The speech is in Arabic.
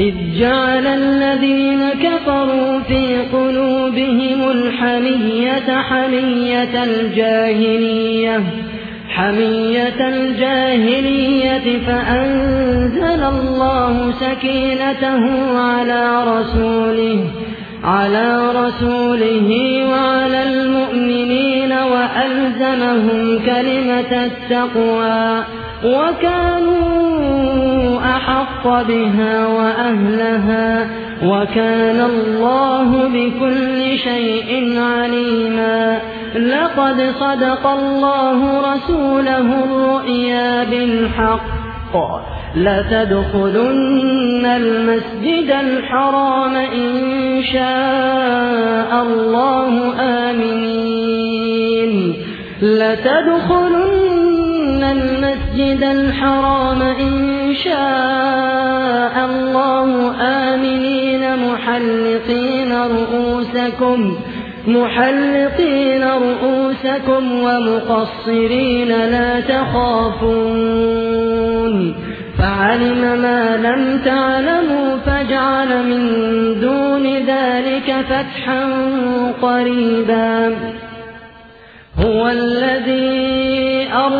إذ جعل الذين كفروا في قلوبهم الحمية حمية الجاهلية حمية الجاهلية فأنزل الله سكينته على رسوله على رسوله وعلى المؤمنين وألزمهم كلمة التقوى وكانوا أحق بها وأهلها وكان الله بكل شيء عليما لقد صدق الله رسوله الرؤيا بالحق. لتدخلن المسجد الحرام إن شاء الله آمنين. لتدخلن المسجد الحرام إن شاء الله آمنين محلقين رؤوسكم محلقين رؤوسكم ومقصرين لا تخافون. فعلم ما لم تعلموا فاجعل من دون ذلك فتحا قريبا. هو الذي